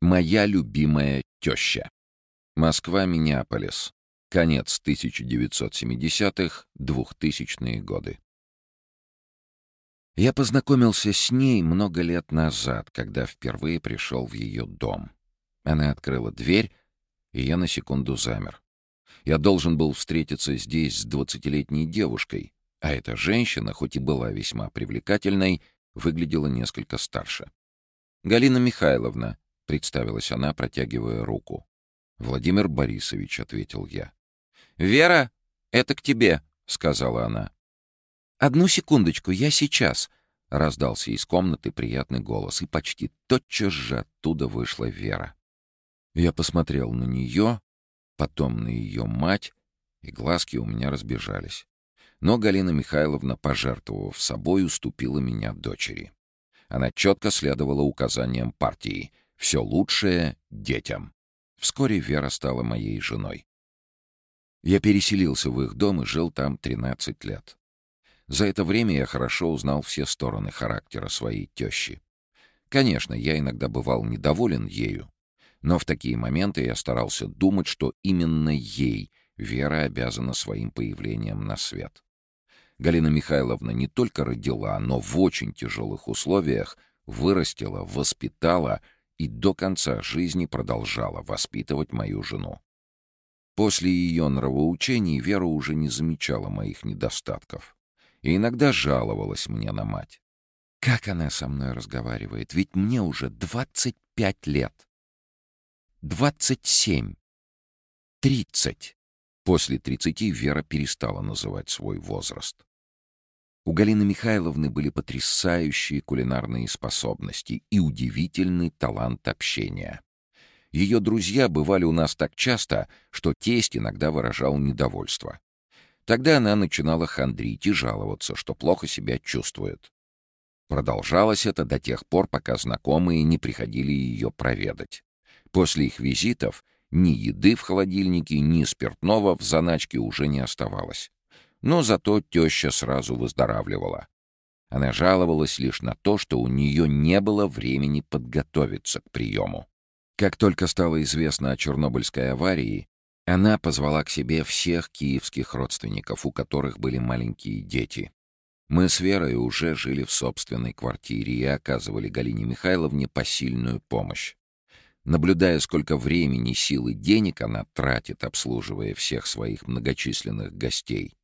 Моя любимая теща. Москва-Миннеаполис. Конец 1970-х, 2000-е годы. Я познакомился с ней много лет назад, когда впервые пришел в ее дом. Она открыла дверь, и я на секунду замер. Я должен был встретиться здесь с двадцатилетней девушкой, а эта женщина, хоть и была весьма привлекательной, выглядела несколько старше. «Галина Михайловна», — представилась она, протягивая руку. «Владимир Борисович», — ответил я. «Вера, это к тебе», — сказала она. «Одну секундочку, я сейчас», — раздался из комнаты приятный голос, и почти тотчас же оттуда вышла Вера. Я посмотрел на нее, потом на ее мать, и глазки у меня разбежались. Но Галина Михайловна, пожертвовав собой, уступила меня дочери. Она четко следовала указаниям партии «все лучшее детям». Вскоре Вера стала моей женой. Я переселился в их дом и жил там 13 лет. За это время я хорошо узнал все стороны характера своей тещи. Конечно, я иногда бывал недоволен ею, но в такие моменты я старался думать, что именно ей Вера обязана своим появлением на свет. Галина Михайловна не только родила, но в очень тяжелых условиях вырастила, воспитала и до конца жизни продолжала воспитывать мою жену. После ее нравоучений Вера уже не замечала моих недостатков и иногда жаловалась мне на мать. Как она со мной разговаривает, ведь мне уже 25 лет. Двадцать семь. Тридцать. После тридцати Вера перестала называть свой возраст. У Галины Михайловны были потрясающие кулинарные способности и удивительный талант общения. Ее друзья бывали у нас так часто, что тесть иногда выражал недовольство. Тогда она начинала хандрить и жаловаться, что плохо себя чувствует. Продолжалось это до тех пор, пока знакомые не приходили ее проведать. После их визитов ни еды в холодильнике, ни спиртного в заначке уже не оставалось. Но зато теща сразу выздоравливала. Она жаловалась лишь на то, что у нее не было времени подготовиться к приему. Как только стало известно о Чернобыльской аварии, она позвала к себе всех киевских родственников, у которых были маленькие дети. Мы с Верой уже жили в собственной квартире и оказывали Галине Михайловне посильную помощь. Наблюдая, сколько времени, сил и денег она тратит, обслуживая всех своих многочисленных гостей,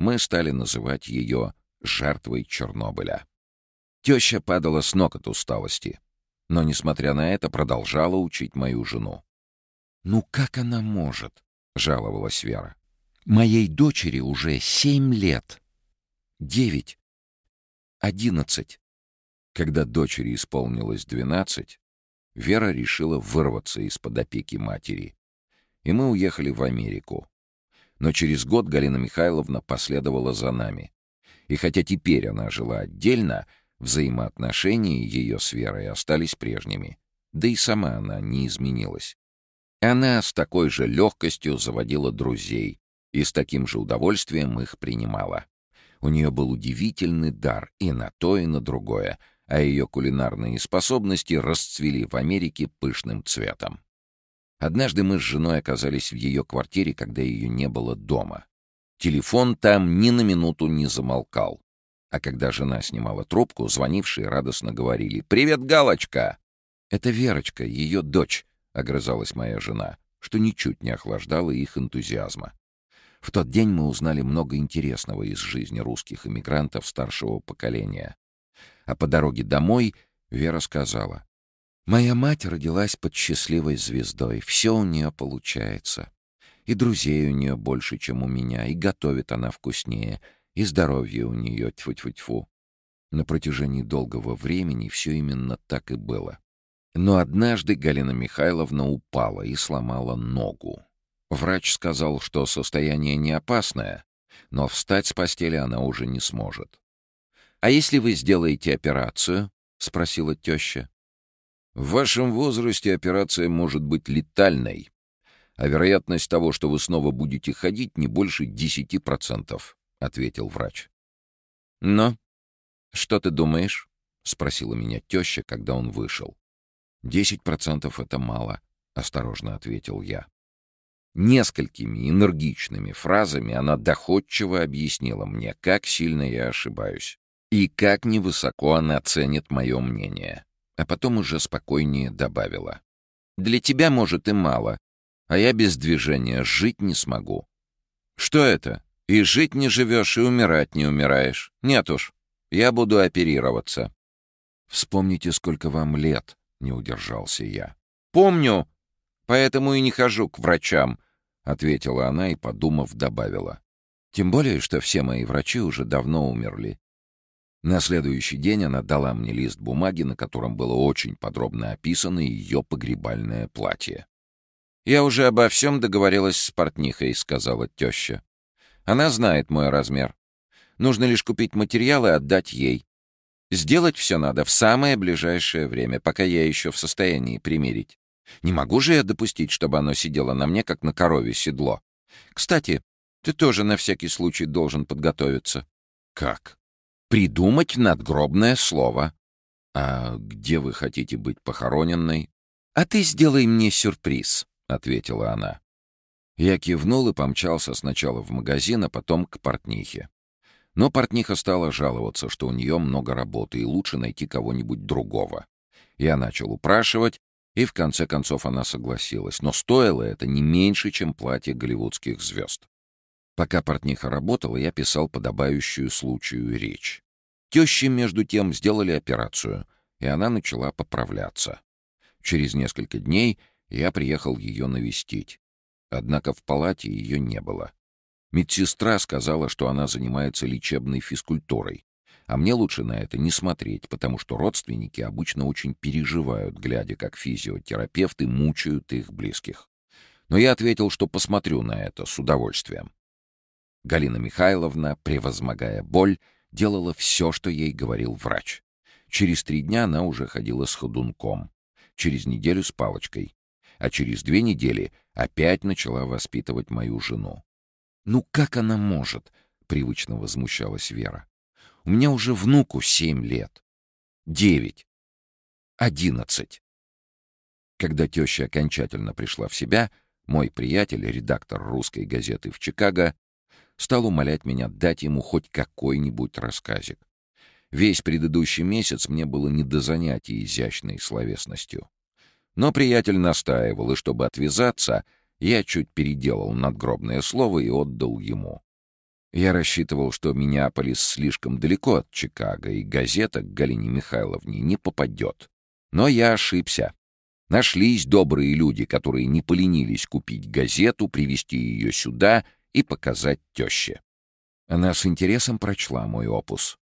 мы стали называть ее жертвой Чернобыля. Теща падала с ног от усталости, но, несмотря на это, продолжала учить мою жену. «Ну как она может?» — жаловалась Вера. «Моей дочери уже семь лет. Девять. Одиннадцать». Когда дочери исполнилось двенадцать, Вера решила вырваться из-под опеки матери. И мы уехали в Америку. Но через год Галина Михайловна последовала за нами. И хотя теперь она жила отдельно, взаимоотношения ее с Верой остались прежними. Да и сама она не изменилась. Она с такой же легкостью заводила друзей и с таким же удовольствием их принимала. У нее был удивительный дар и на то, и на другое — а ее кулинарные способности расцвели в Америке пышным цветом. Однажды мы с женой оказались в ее квартире, когда ее не было дома. Телефон там ни на минуту не замолкал. А когда жена снимала трубку, звонившие радостно говорили «Привет, Галочка!» «Это Верочка, ее дочь», — огрызалась моя жена, что ничуть не охлаждало их энтузиазма. В тот день мы узнали много интересного из жизни русских эмигрантов старшего поколения. А по дороге домой Вера сказала. «Моя мать родилась под счастливой звездой. Все у нее получается. И друзей у нее больше, чем у меня, и готовит она вкуснее, и здоровье у нее тьфу-тьфу-тьфу». На протяжении долгого времени все именно так и было. Но однажды Галина Михайловна упала и сломала ногу. Врач сказал, что состояние не опасное, но встать с постели она уже не сможет. «А если вы сделаете операцию?» — спросила теща. «В вашем возрасте операция может быть летальной, а вероятность того, что вы снова будете ходить, не больше десяти процентов», — ответил врач. «Но что ты думаешь?» — спросила меня теща, когда он вышел. «Десять процентов — это мало», — осторожно ответил я. Несколькими энергичными фразами она доходчиво объяснила мне, как сильно я ошибаюсь и как невысоко она ценит мое мнение. А потом уже спокойнее добавила. «Для тебя, может, и мало, а я без движения жить не смогу». «Что это? И жить не живешь, и умирать не умираешь? Нет уж, я буду оперироваться». «Вспомните, сколько вам лет», — не удержался я. «Помню, поэтому и не хожу к врачам», — ответила она и, подумав, добавила. «Тем более, что все мои врачи уже давно умерли». На следующий день она дала мне лист бумаги, на котором было очень подробно описано ее погребальное платье. «Я уже обо всем договорилась с портнихой», — сказала теща. «Она знает мой размер. Нужно лишь купить материалы и отдать ей. Сделать все надо в самое ближайшее время, пока я еще в состоянии примерить. Не могу же я допустить, чтобы оно сидело на мне, как на корове седло. Кстати, ты тоже на всякий случай должен подготовиться. Как? Придумать надгробное слово. А где вы хотите быть похороненной? А ты сделай мне сюрприз, ответила она. Я кивнул и помчался сначала в магазин, а потом к портнихе. Но портниха стала жаловаться, что у нее много работы и лучше найти кого-нибудь другого. Я начал упрашивать, и в конце концов она согласилась. Но стоило это не меньше, чем платье голливудских звезд. Пока портниха работала, я писал подобающую случаю речь. Тещи, между тем, сделали операцию, и она начала поправляться. Через несколько дней я приехал ее навестить. Однако в палате ее не было. Медсестра сказала, что она занимается лечебной физкультурой. А мне лучше на это не смотреть, потому что родственники обычно очень переживают, глядя, как физиотерапевты мучают их близких. Но я ответил, что посмотрю на это с удовольствием. Галина Михайловна, превозмогая боль, делала все, что ей говорил врач. Через три дня она уже ходила с ходунком, через неделю с палочкой, а через две недели опять начала воспитывать мою жену. «Ну как она может?» — привычно возмущалась Вера. «У меня уже внуку семь лет. Девять. Одиннадцать». Когда теща окончательно пришла в себя, мой приятель, редактор русской газеты в Чикаго, стал умолять меня дать ему хоть какой-нибудь рассказик. Весь предыдущий месяц мне было не до занятий изящной словесностью. Но приятель настаивал, и чтобы отвязаться — я чуть переделал надгробное слово и отдал ему. Я рассчитывал, что Миннеаполис слишком далеко от Чикаго, и газета к Галине Михайловне не попадет. Но я ошибся. Нашлись добрые люди, которые не поленились купить газету, привезти ее сюда и показать теще. Она с интересом прочла мой опус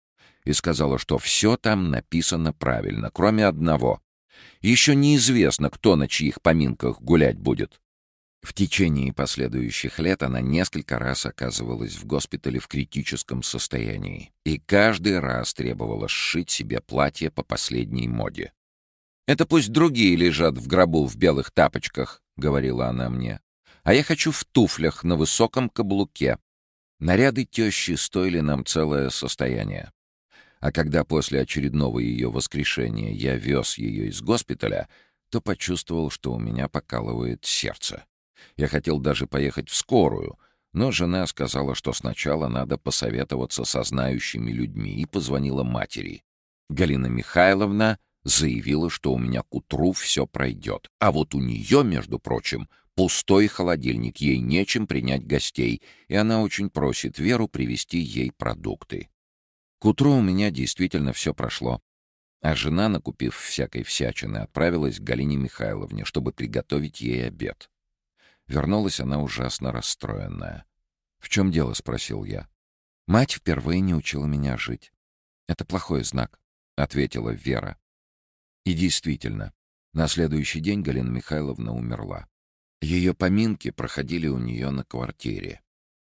и сказала, что все там написано правильно, кроме одного. Еще неизвестно, кто на чьих поминках гулять будет. В течение последующих лет она несколько раз оказывалась в госпитале в критическом состоянии и каждый раз требовала сшить себе платье по последней моде. «Это пусть другие лежат в гробу в белых тапочках», — говорила она мне. «А я хочу в туфлях на высоком каблуке». Наряды тещи стоили нам целое состояние. А когда после очередного ее воскрешения я вез ее из госпиталя, то почувствовал, что у меня покалывает сердце. Я хотел даже поехать в скорую, но жена сказала, что сначала надо посоветоваться со знающими людьми, и позвонила матери. Галина Михайловна заявила, что у меня к утру все пройдет. А вот у нее, между прочим, пустой холодильник, ей нечем принять гостей, и она очень просит Веру привезти ей продукты. К утру у меня действительно все прошло. А жена, накупив всякой всячины, отправилась к Галине Михайловне, чтобы приготовить ей обед. Вернулась она ужасно расстроенная. «В чем дело?» — спросил я. «Мать впервые не учила меня жить. Это плохой знак», — ответила Вера. И действительно, на следующий день Галина Михайловна умерла. Ее поминки проходили у нее на квартире.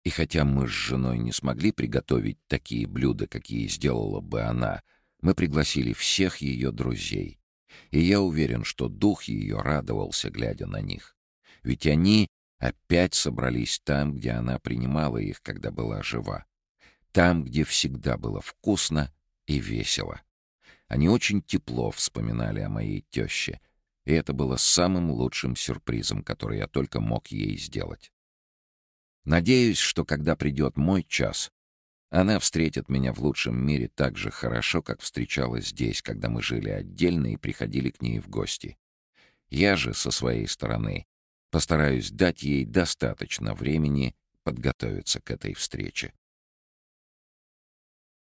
И хотя мы с женой не смогли приготовить такие блюда, какие сделала бы она, мы пригласили всех ее друзей. И я уверен, что дух ее радовался, глядя на них. Ведь они опять собрались там, где она принимала их, когда была жива. Там, где всегда было вкусно и весело. Они очень тепло вспоминали о моей теще И это было самым лучшим сюрпризом, который я только мог ей сделать. Надеюсь, что когда придет мой час, она встретит меня в лучшем мире так же хорошо, как встречала здесь, когда мы жили отдельно и приходили к ней в гости. Я же, со своей стороны, постараюсь дать ей достаточно времени подготовиться к этой встрече.